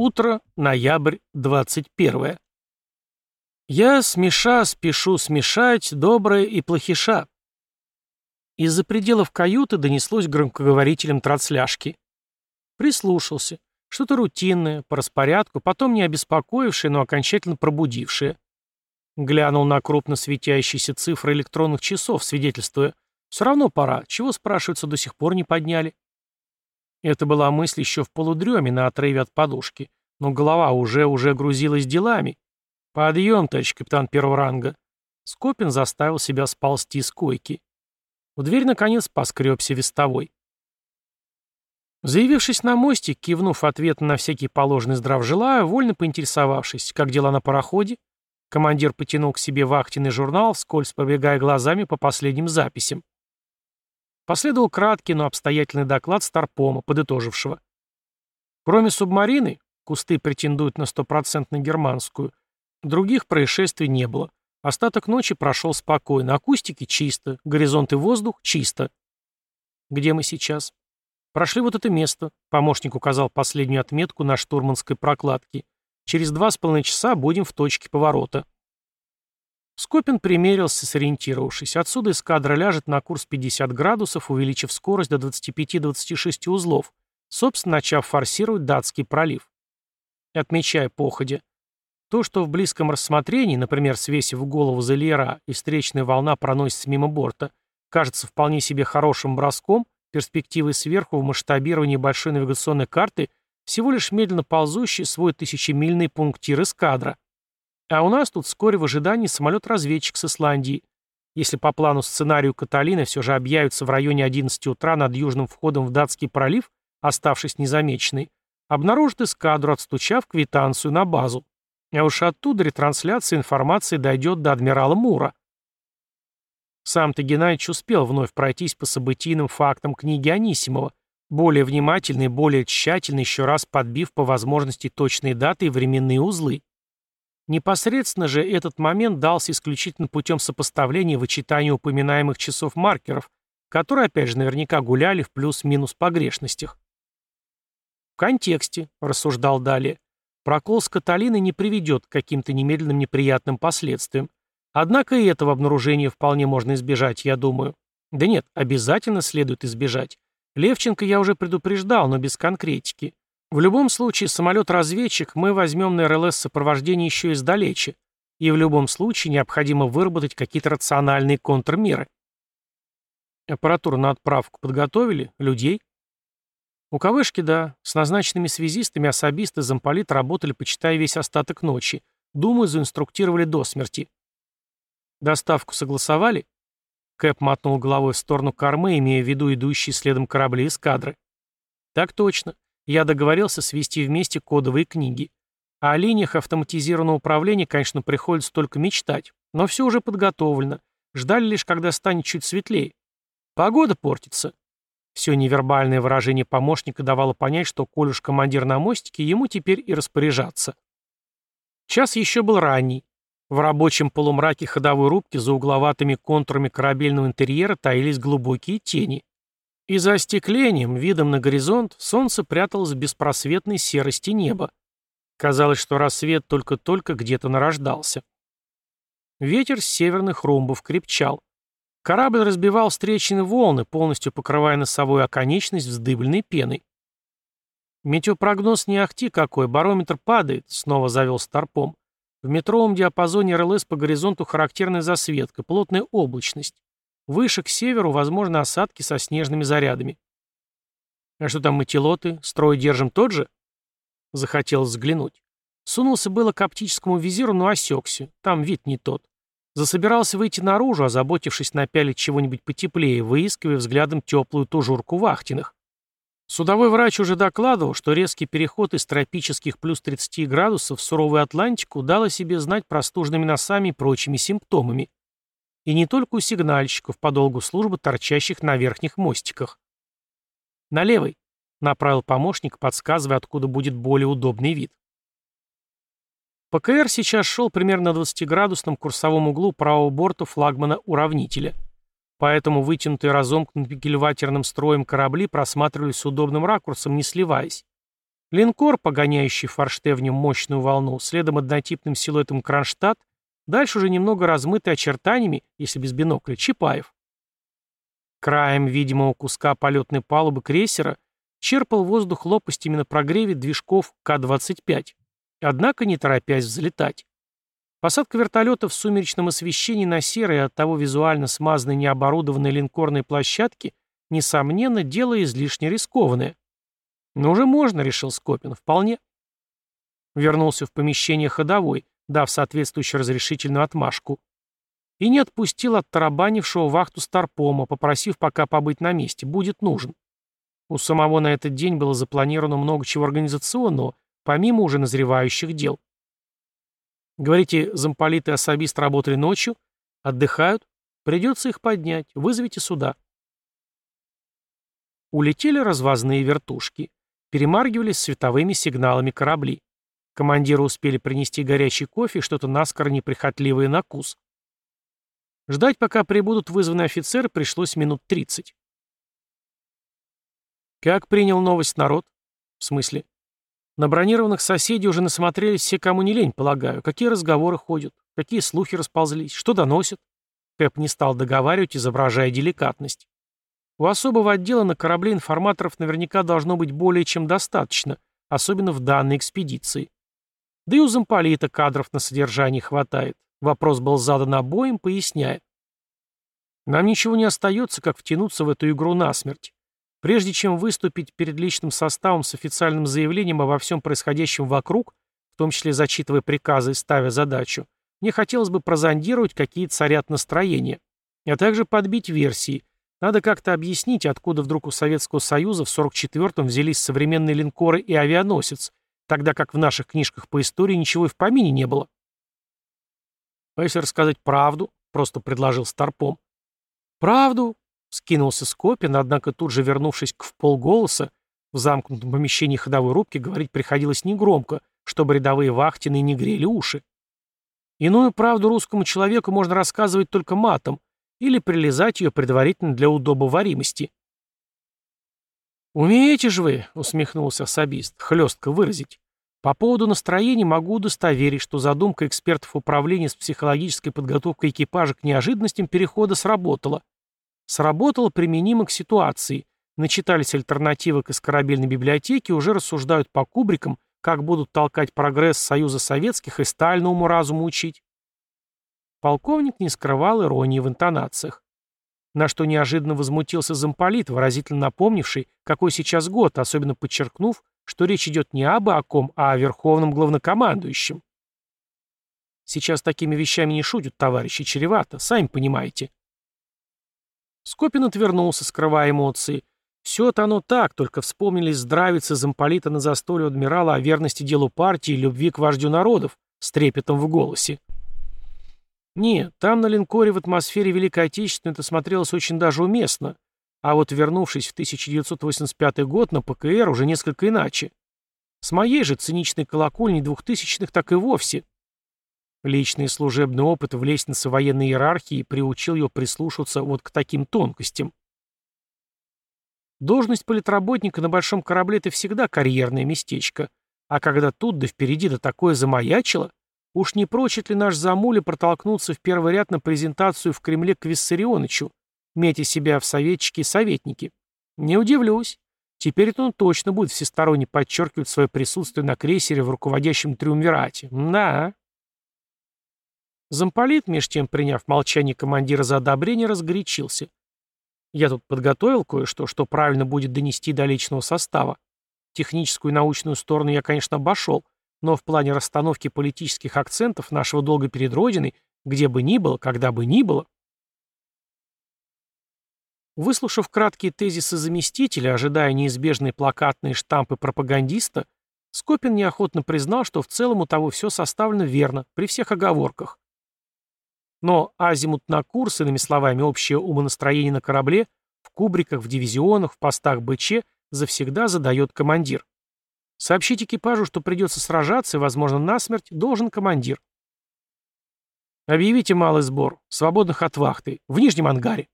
Утро, ноябрь, 21. Я смеша спешу смешать доброе и плохиша. Из-за пределов каюты донеслось громкоговорителем трансляшки. Прислушался. Что-то рутинное, по распорядку, потом не обеспокоившее, но окончательно пробудившее. Глянул на крупно светящиеся цифры электронных часов, свидетельствуя. Все равно пора. Чего, спрашивается, до сих пор не подняли? Это была мысль еще в полудреме на отрыве от подушки, но голова уже-уже грузилась делами. «Подъем, товарищ капитан первого ранга!» Скопин заставил себя сползти с койки. В дверь, наконец, поскребся вестовой. Заявившись на мостик, кивнув ответ на всякий положенный здрав желаю, вольно поинтересовавшись, как дела на пароходе, командир потянул к себе вахтенный журнал, вскользь пробегая глазами по последним записям. Последовал краткий, но обстоятельный доклад Старпома, подытожившего. Кроме субмарины, кусты претендуют на стопроцентно германскую, других происшествий не было. Остаток ночи прошел спокойно, акустики чисто, горизонт и воздух чисто. Где мы сейчас? Прошли вот это место. Помощник указал последнюю отметку на штурманской прокладке. Через два с половиной часа будем в точке поворота. Скопин примерился, сориентировавшись. Отсюда эскадра ляжет на курс 50 градусов, увеличив скорость до 25-26 узлов, собственно, начав форсировать датский пролив. Отмечая походе. То, что в близком рассмотрении, например, свесив голову за лера и встречная волна проносится мимо борта, кажется вполне себе хорошим броском, перспективой сверху в масштабировании большой навигационной карты всего лишь медленно ползущий свой тысячемильный пунктир эскадра. А у нас тут вскоре в ожидании самолет-разведчик с Исландии. Если по плану сценарию Каталины все же объявится в районе 11 утра над южным входом в датский пролив, оставшись незамеченной, обнаружит эскадру, отстучав квитанцию на базу. А уж оттуда ретрансляция информации дойдет до адмирала Мура. Сам-то Геннадьевич успел вновь пройтись по событийным фактам книги Анисимова, более внимательно и более тщательно еще раз подбив по возможности точные даты и временные узлы. Непосредственно же этот момент дался исключительно путем сопоставления и вычитания упоминаемых часов маркеров, которые, опять же, наверняка гуляли в плюс-минус погрешностях. Контексте, рассуждал далее, прокол с Каталиной не приведет к каким-то немедленным неприятным последствиям. Однако и этого обнаружения вполне можно избежать, я думаю. Да нет, обязательно следует избежать. Левченко я уже предупреждал, но без конкретики. В любом случае, самолет-разведчик мы возьмем на РЛС сопровождение еще издалече, и в любом случае необходимо выработать какие-то рациональные контрмеры. Аппаратуру на отправку подготовили? Людей? У КВшки, да. С назначенными связистами особисты замполит работали, почитая весь остаток ночи. Думаю, заинструктировали до смерти. Доставку согласовали? Кэп мотнул головой в сторону кормы, имея в виду идущие следом корабли эскадры. Так точно. Я договорился свести вместе кодовые книги. А о линиях автоматизированного управления, конечно, приходится только мечтать. Но все уже подготовлено. Ждали лишь, когда станет чуть светлее. Погода портится. Все невербальное выражение помощника давало понять, что коль уж командир на мостике, ему теперь и распоряжаться. Час еще был ранний. В рабочем полумраке ходовой рубки за угловатыми контурами корабельного интерьера таились глубокие тени. И за остеклением, видом на горизонт, солнце пряталось в беспросветной серости неба. Казалось, что рассвет только-только где-то нарождался. Ветер с северных румбов крепчал. Корабль разбивал встречные волны, полностью покрывая носовую оконечность вздыбленной пеной. «Метеопрогноз не ахти какой, барометр падает», — снова завел Старпом. В метровом диапазоне РЛС по горизонту характерная засветка, плотная облачность. Выше, к северу, возможны осадки со снежными зарядами. А что там мы? Строй держим тот же? Захотелось взглянуть. Сунулся было к оптическому визиру, но осекся. Там вид не тот. Засобирался выйти наружу, озаботившись напялить чего-нибудь потеплее, выискивая взглядом теплую тужурку вахтенных. Судовой врач уже докладывал, что резкий переход из тропических плюс 30 градусов в суровую Атлантику дал о себе знать простужными носами и прочими симптомами. И не только у сигнальщиков по долгу службы, торчащих на верхних мостиках. «На левый», — направил помощник, подсказывая, откуда будет более удобный вид. ПКР сейчас шел примерно на 20-градусном курсовом углу правого борта флагмана-уравнителя. Поэтому вытянутые разомкнутым кильватерным строем корабли просматривались с удобным ракурсом, не сливаясь. Линкор, погоняющий форштевнем мощную волну, следом однотипным силуэтом Кронштадт, дальше уже немного размытый очертаниями, если без бинокля, Чапаев. Краем видимого куска полетной палубы крейсера черпал воздух лопастями на прогреве движков К-25, однако не торопясь взлетать. Посадка вертолета в сумеречном освещении на серой оттого визуально смазанной необорудованной линкорной площадке, несомненно, дело излишне рискованное. Но уже можно, решил Скопин, вполне. Вернулся в помещение ходовой, дав соответствующую разрешительную отмашку. И не отпустил от тарабанившего вахту Старпома, попросив пока побыть на месте, будет нужен. У самого на этот день было запланировано много чего организационного, помимо уже назревающих дел. Говорите, замполит и особист работали ночью? Отдыхают? Придется их поднять. Вызовите сюда. Улетели развозные вертушки. Перемаргивались световыми сигналами корабли. Командиры успели принести горячий кофе и что-то наскоро неприхотливое на вкус. Ждать, пока прибудут вызванные офицеры, пришлось минут тридцать. Как принял новость народ? В смысле? На бронированных соседей уже насмотрелись все, кому не лень, полагаю. Какие разговоры ходят? Какие слухи расползлись? Что доносят? Кэп не стал договаривать, изображая деликатность. У особого отдела на корабле информаторов наверняка должно быть более чем достаточно, особенно в данной экспедиции. Да и у замполита кадров на содержании хватает. Вопрос был задан обоим, поясняя. Нам ничего не остается, как втянуться в эту игру насмерть. Прежде чем выступить перед личным составом с официальным заявлением обо всем происходящем вокруг, в том числе зачитывая приказы и ставя задачу, мне хотелось бы прозондировать, какие царят настроения, а также подбить версии. Надо как-то объяснить, откуда вдруг у Советского Союза в 44-м взялись современные линкоры и авианосец, тогда как в наших книжках по истории ничего и в помине не было. А если рассказать правду, просто предложил Старпом. Правду? Скинулся Скопин, однако тут же, вернувшись к вполголоса, в замкнутом помещении ходовой рубки говорить приходилось негромко, чтобы рядовые вахтины не грели уши. Иную правду русскому человеку можно рассказывать только матом или прилезать ее предварительно для удобоваримости. «Умеете же вы», — усмехнулся особист, — «хлестко выразить. По поводу настроения могу удостоверить, что задумка экспертов управления с психологической подготовкой экипажа к неожиданностям перехода сработала. Сработало применимо к ситуации. Начитались альтернативок из корабельной библиотеки, уже рассуждают по кубрикам, как будут толкать прогресс Союза Советских и стальному разуму учить. Полковник не скрывал иронии в интонациях. На что неожиданно возмутился замполит, выразительно напомнивший, какой сейчас год, особенно подчеркнув, что речь идет не об о ком, а о верховном главнокомандующем. Сейчас такими вещами не шутят, товарищи, чревато, сами понимаете. Скопин отвернулся, скрывая эмоции. Все-то оно так, только вспомнились здравицы замполита на застолье адмирала о верности делу партии и любви к вождю народов, с трепетом в голосе. Нет, там на линкоре в атмосфере Великой Отечественной это смотрелось очень даже уместно. А вот вернувшись в 1985 год на ПКР уже несколько иначе. С моей же циничной колокольни двухтысячных так и вовсе. Личный и служебный опыт в лестнице военной иерархии приучил ее прислушиваться вот к таким тонкостям. Должность политработника на большом корабле — это всегда карьерное местечко. А когда тут да впереди да такое замаячило, уж не прочит ли наш замуля протолкнуться в первый ряд на презентацию в Кремле к Виссарионовичу, метя себя в советчики и советники? Не удивлюсь. Теперь он точно будет всесторонне подчеркивать свое присутствие на крейсере в руководящем триумвирате. Да. Замполит, меж тем приняв молчание командира за одобрение, разгорячился. Я тут подготовил кое-что, что правильно будет донести до личного состава. Техническую и научную сторону я, конечно, обошел, но в плане расстановки политических акцентов нашего долга перед Родиной, где бы ни было, когда бы ни было. Выслушав краткие тезисы заместителя, ожидая неизбежные плакатные штампы пропагандиста, Скопин неохотно признал, что в целом у того все составлено верно, при всех оговорках. Но азимут на курс, иными словами, общее умонастроение на корабле, в кубриках, в дивизионах, в постах БЧ завсегда задает командир. Сообщить экипажу, что придется сражаться и, возможно, насмерть, должен командир. Объявите малый сбор, свободных от вахты, в нижнем ангаре.